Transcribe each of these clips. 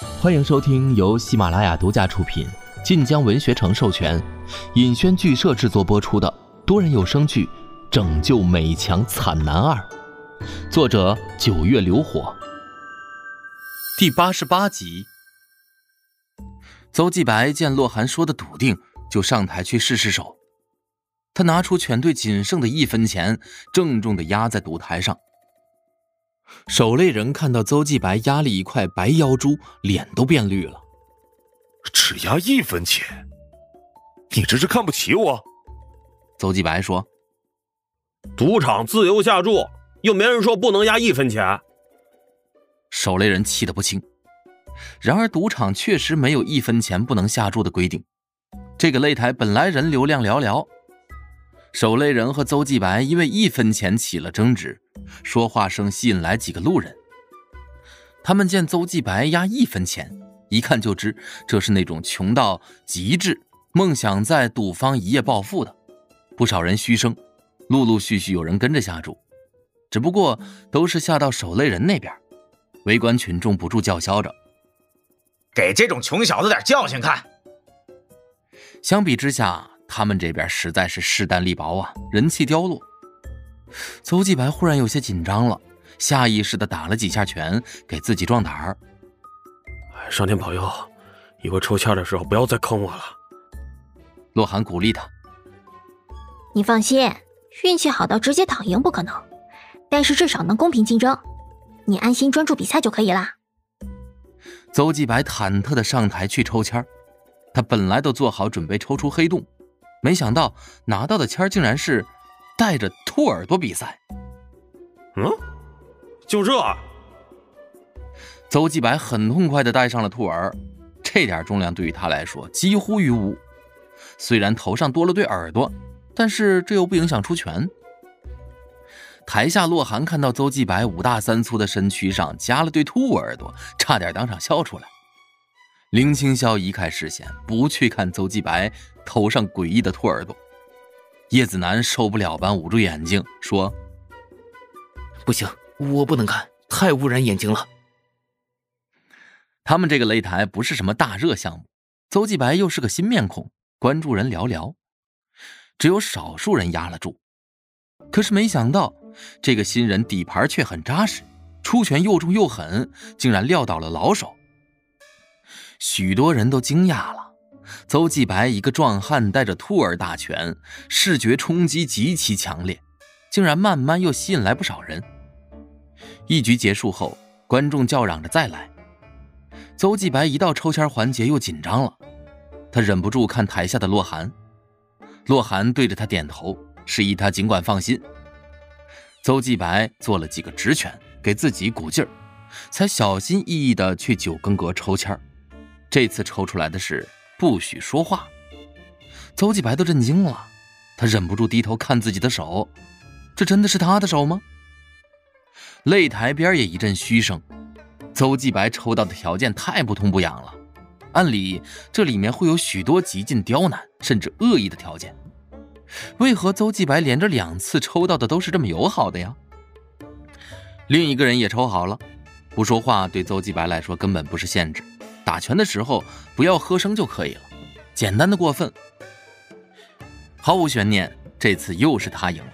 欢迎收听由喜马拉雅独家出品、晋江文学城授权、尹轩剧社制作播出的多人有声剧《拯救美强惨男二》，作者九月流火，第八十八集。邹继白见洛寒说的笃定，就上台去试试手。他拿出全队仅剩的一分钱，郑重的压在赌台上。守擂人看到邹继白压了一块白腰珠，脸都变绿了。只压一分钱，你这是看不起我？邹继白说：“赌场自由下注，又没人说不能压一分钱。”守擂人气得不轻。然而，赌场确实没有一分钱不能下注的规定。这个擂台本来人流量寥寥。守擂人和邹继白因为一分钱起了争执，说话声吸引来几个路人。他们见邹继白押一分钱，一看就知这是那种穷到极致、梦想在赌坊一夜暴富的。不少人嘘声，陆陆续续有人跟着下注，只不过都是下到守擂人那边。围观群众不住叫嚣着：“给这种穷小子点教训看！”相比之下。他们这边实在是势单力薄啊，人气凋落。邹继白忽然有些紧张了，下意识的打了几下拳，给自己壮胆儿。上天保佑，以后抽签的时候不要再坑我了。洛寒鼓励他：“你放心，运气好到直接躺赢不可能，但是至少能公平竞争。你安心专注比赛就可以了。”邹继白忐忑的上台去抽签他本来都做好准备抽出黑洞。没想到拿到的签竟然是带着兔耳朵比赛。嗯，就这？邹继白很痛快的戴上了兔耳，这点重量对于他来说几乎于无。虽然头上多了对耳朵，但是这又不影响出拳。台下洛寒看到邹继白五大三粗的身躯上加了对兔耳朵，差点当场笑出来。林青霄移开视线，不去看邹继白头上诡异的兔耳朵。叶子楠受不了般捂住眼睛说：“不行，我不能看，太污染眼睛了。”他们这个擂台不是什么大热项目，邹继白又是个新面孔，关注人寥寥，只有少数人压了注。可是没想到，这个新人底盘却很扎实，出拳又重又狠，竟然撂倒了老手。许多人都惊讶了，邹继白一个壮汉带着兔儿大拳，视觉冲击极其强烈，竟然慢慢又吸引来不少人。一局结束后，观众叫嚷着再来。邹继白一到抽签环节又紧张了，他忍不住看台下的洛寒，洛寒对着他点头，示意他尽管放心。邹继白做了几个直拳，给自己鼓劲儿，才小心翼翼地去九宫格抽签儿。这次抽出来的是不许说话，邹继白都震惊了，他忍不住低头看自己的手，这真的是他的手吗？擂台边也一阵嘘声，邹继白抽到的条件太不痛不痒了，按理这里面会有许多极尽刁难甚至恶意的条件，为何邹继白连着两次抽到的都是这么友好的呀？另一个人也抽好了，不说话对邹继白来说根本不是限制。打拳的时候不要喝声就可以了，简单的过分。毫无悬念，这次又是他赢了。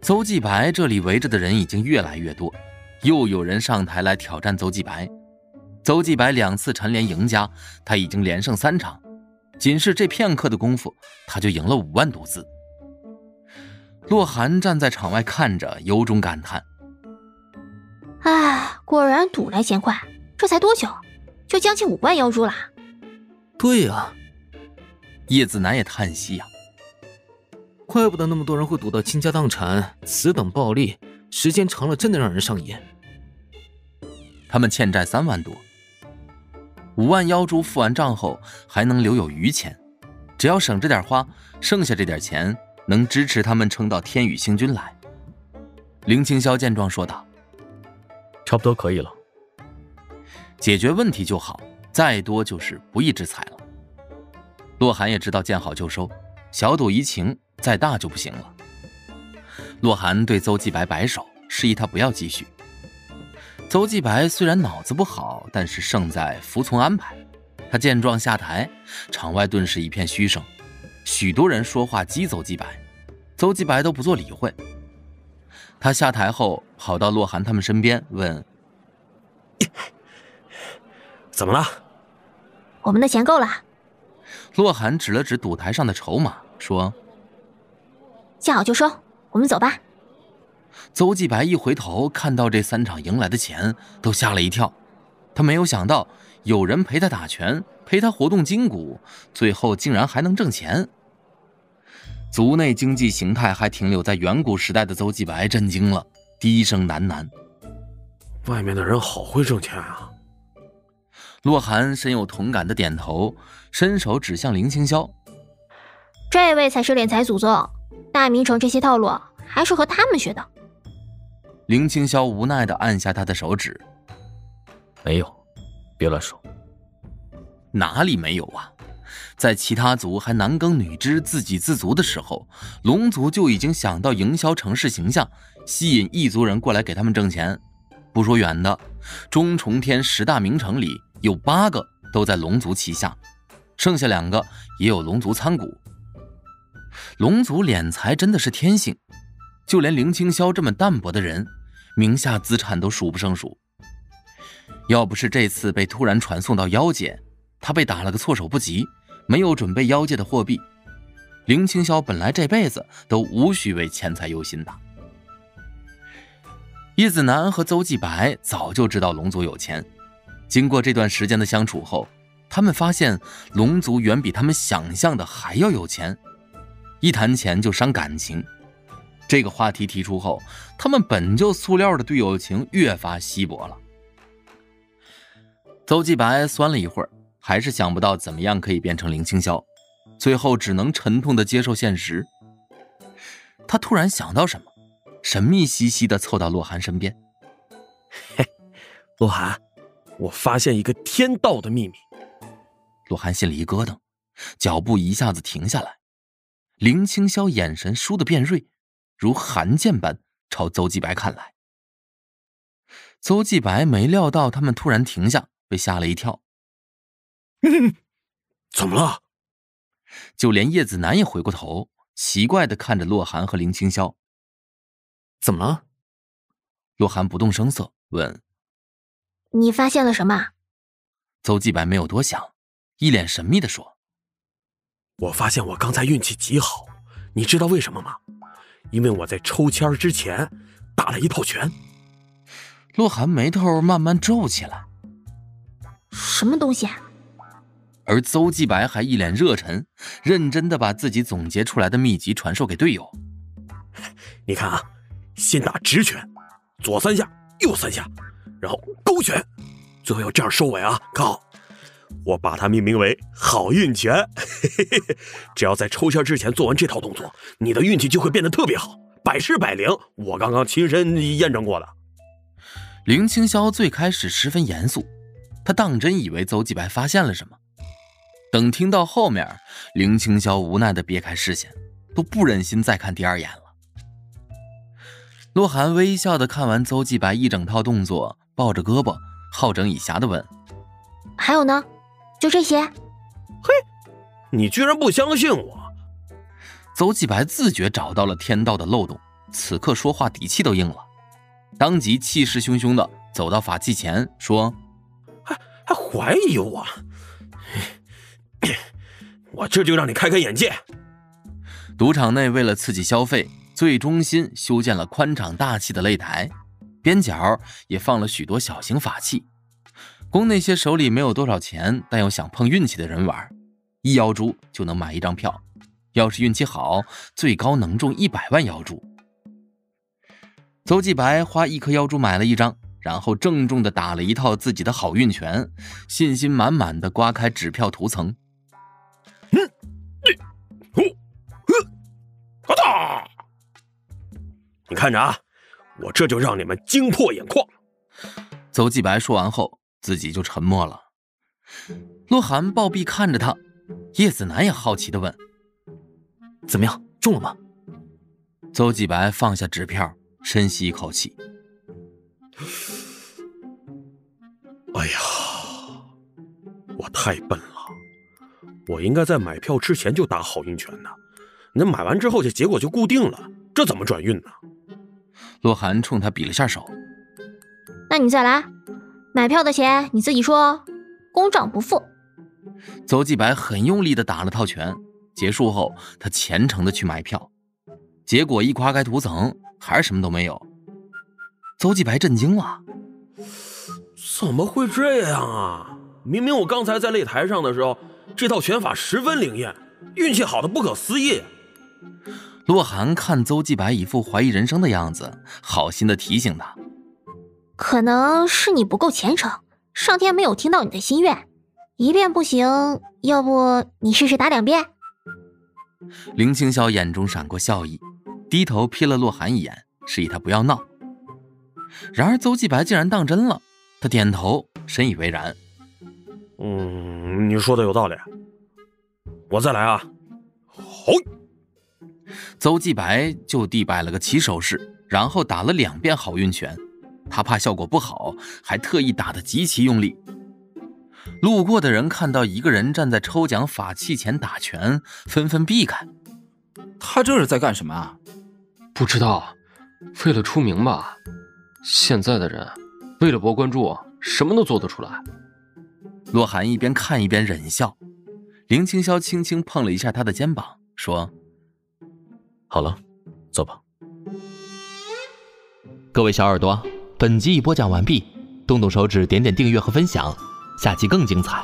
邹继白这里围着的人已经越来越多，又有人上台来挑战邹继白。邹继白两次蝉联赢家，他已经连胜三场，仅是这片刻的功夫，他就赢了五万赌资。洛寒站在场外看着，由衷感叹：“哎，果然赌来钱快，这才多久？”就将近五万妖珠了，对呀，叶子楠也叹息呀，怪不得那么多人会赌到倾家荡产，此等暴利，时间长了真的让人上瘾。他们欠债三万多，五万妖珠付完账后还能留有余钱，只要省着点花，剩下这点钱能支持他们撑到天宇星君来。林青霄见状说道：“差不多可以了。”解决问题就好，再多就是不义之财了。洛寒也知道见好就收，小赌怡情，再大就不行了。洛寒对邹继白摆手，示意他不要继续。邹继白虽然脑子不好，但是胜在服从安排。他见状下台，场外顿时一片嘘声，许多人说话激邹继白，邹继白都不做理会。他下台后，跑到洛寒他们身边，问：“怎么了？”我们的钱够了。洛寒指了指赌台上的筹码，说：“见好就收，我们走吧。”邹继白一回头，看到这三场赢来的钱，都吓了一跳。他没有想到有人陪他打拳，陪他活动筋骨，最后竟然还能挣钱。族内经济形态还停留在远古时代的邹继白震惊了，低声喃喃：“外面的人好会挣钱啊！”洛寒深有同感的点头，伸手指向林清霄：“这位才是敛财祖宗，大明城这些套路还是和他们学的。”林清霄无奈的按下他的手指：“没有，别乱说。哪里没有啊？在其他族还男耕女织、自给自足的时候，龙族就已经想到营销城市形象，吸引异族人过来给他们挣钱。不说远的，中重天十大名城里有八个都在龙族旗下，剩下两个也有龙族参股。龙族敛财真的是天性，就连林清霄这么淡泊的人，名下资产都数不胜数。要不是这次被突然传送到妖界，他被打了个措手不及，没有准备妖界的货币，林清霄本来这辈子都无需为钱财忧心的。叶子楠和邹继白早就知道龙族有钱，经过这段时间的相处后，他们发现龙族远比他们想象的还要有钱，一谈钱就伤感情。这个话题提出后，他们本就塑料的队友情越发稀薄了。邹继白酸了一会儿，还是想不到怎么样可以变成林清霄，最后只能沉痛的接受现实。他突然想到什么。神秘兮兮的凑到洛寒身边，嘿，洛寒，我发现一个天道的秘密。洛寒心里一咯噔，脚步一下子停下来。林清霄眼神倏地变锐，如寒剑般朝邹继白看来。邹继白没料到他们突然停下，被吓了一跳。怎么了？就连叶子楠也回过头，奇怪的看着洛寒和林清霄。怎么了？洛寒不动声色问：“你发现了什么？”邹继白没有多想，一脸神秘的说：“我发现我刚才运气极好，你知道为什么吗？因为我在抽签之前打了一套拳。”洛寒眉头慢慢皱起来：“什么东西？”而邹继白还一脸热忱，认真的把自己总结出来的秘籍传授给队友：“你看啊。”先打直拳，左三下，右三下，然后勾拳，最后要这样收尾啊！靠，我把它命名为“好运拳”。只要在抽签之前做完这套动作，你的运气就会变得特别好，百试百灵。我刚刚亲身验证过的。林清霄最开始十分严肃，他当真以为邹继白发现了什么。等听到后面，林清霄无奈的别开视线，都不忍心再看第二眼了。洛寒微笑的看完邹继白一整套动作，抱着胳膊，好整以暇的问：“还有呢？就这些？”嘿，你居然不相信我！邹继白自觉找到了天道的漏洞，此刻说话底气都硬了，当即气势汹汹的走到法器前，说：“还还怀疑我？我这就让你开开眼界！”赌场内为了刺激消费。最中心修建了宽敞大气的擂台，边角也放了许多小型法器，供那些手里没有多少钱但又想碰运气的人玩。一妖珠就能买一张票，要是运气好，最高能中一百万妖珠。邹继白花一颗妖珠买了一张，然后郑重地打了一套自己的好运拳，信心满满的刮开纸票涂层。嗯，一，呼，啊你看着啊，我这就让你们惊破眼眶。邹继白说完后，自己就沉默了。洛寒暴毙看着他，叶子楠也好奇的问：“怎么样，中了吗？”邹继白放下纸票，深吸一口气：“哎呀，我太笨了，我应该在买票之前就打好运拳的。那买完之后，这结果就固定了，这怎么转运呢？洛寒冲他比了下手。那你再来，买票的钱你自己说，公账不付。邹继白很用力的打了套拳，结束后，他虔诚的去买票，结果一刮开涂层，还是什么都没有。邹继白震惊了，怎么会这样啊？明明我刚才在擂台上的时候，这套拳法十分灵验，运气好的不可思议。洛寒看邹继白一副怀疑人生的样子，好心的提醒他：“可能是你不够虔诚，上天没有听到你的心愿。一遍不行，要不你试试打两遍？”林青霄眼中闪过笑意，低头瞥了洛寒一眼，示意他不要闹。然而邹继白竟然当真了，他点头，深以为然：“嗯，你说的有道理，我再来啊！”好。邹继白就地摆了个起手式，然后打了两遍好运拳。他怕效果不好，还特意打得极其用力。路过的人看到一个人站在抽奖法器前打拳，纷纷避开。他这是在干什么啊？不知道，为了出名吧。现在的人为了博关注，什么都做得出来。洛寒一边看一边忍笑。林青霄轻轻碰了一下他的肩膀，说。好了，走吧。各位小耳朵，本集已播讲完毕，动动手指点点订阅和分享，下期更精彩。